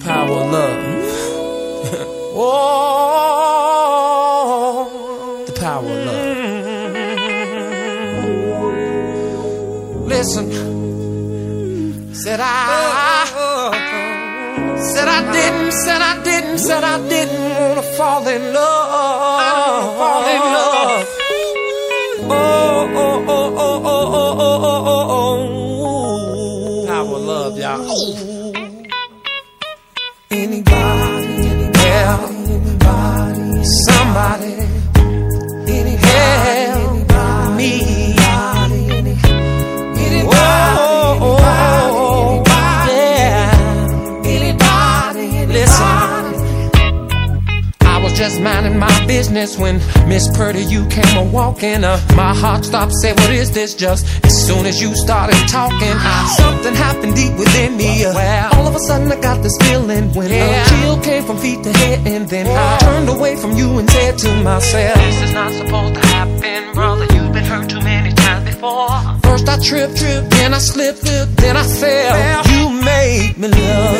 Power love. oh, the power of love. Listen, said I, said I didn't, said I didn't, said I didn't wanna fall in love, Anybody, anybody, anybody, somebody, just minding my business when Miss Purdy, you came a walking. Uh, my heart stopped, said, What is this? Just as soon as you started talking, I, something happened deep within me. Uh, well, all of a sudden, I got this feeling when a chill came from feet to head, and then I turned away from you and said to myself, This is not supposed to happen, brother. You've been hurt too many times before. First I tripped, tripped, then I slipped, slipped, then I fell. You made me love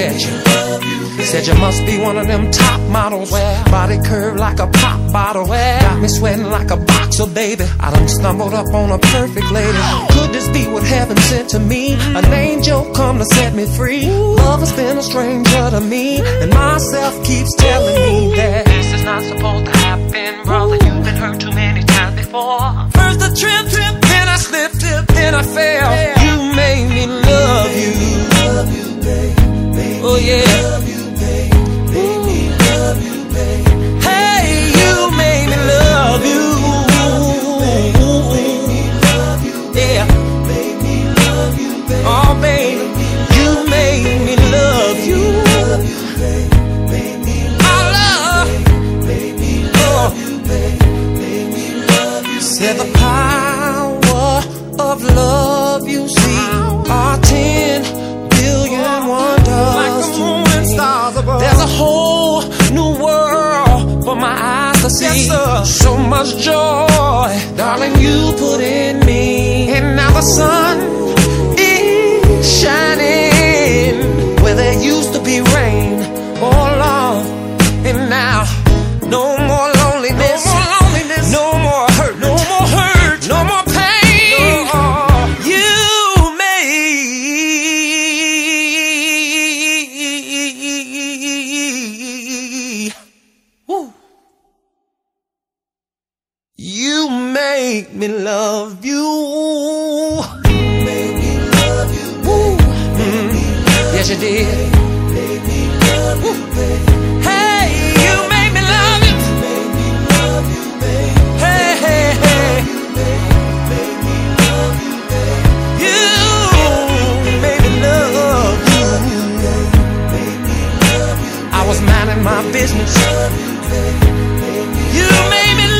At you. Said you must be one of them top models. Where body curved like a pop bottle. Got me sweating like a boxer, baby. I done stumbled up on a perfect lady. Could this be what heaven sent to me? An angel come to set me free. Love has been a stranger to me. And myself keeps telling me power of love you see are ten billion wonders. There's a whole new world for my eyes to see. so much joy, darling, you put in me. And now the sun You make me love you. Made me love you. Ooh. Me love mm. yes, you did. Me love you. Hey, you made me love you. Me love you. Hey, hey, hey. Me love you. You made me love you. Made me love you. I was minding my business. You made me.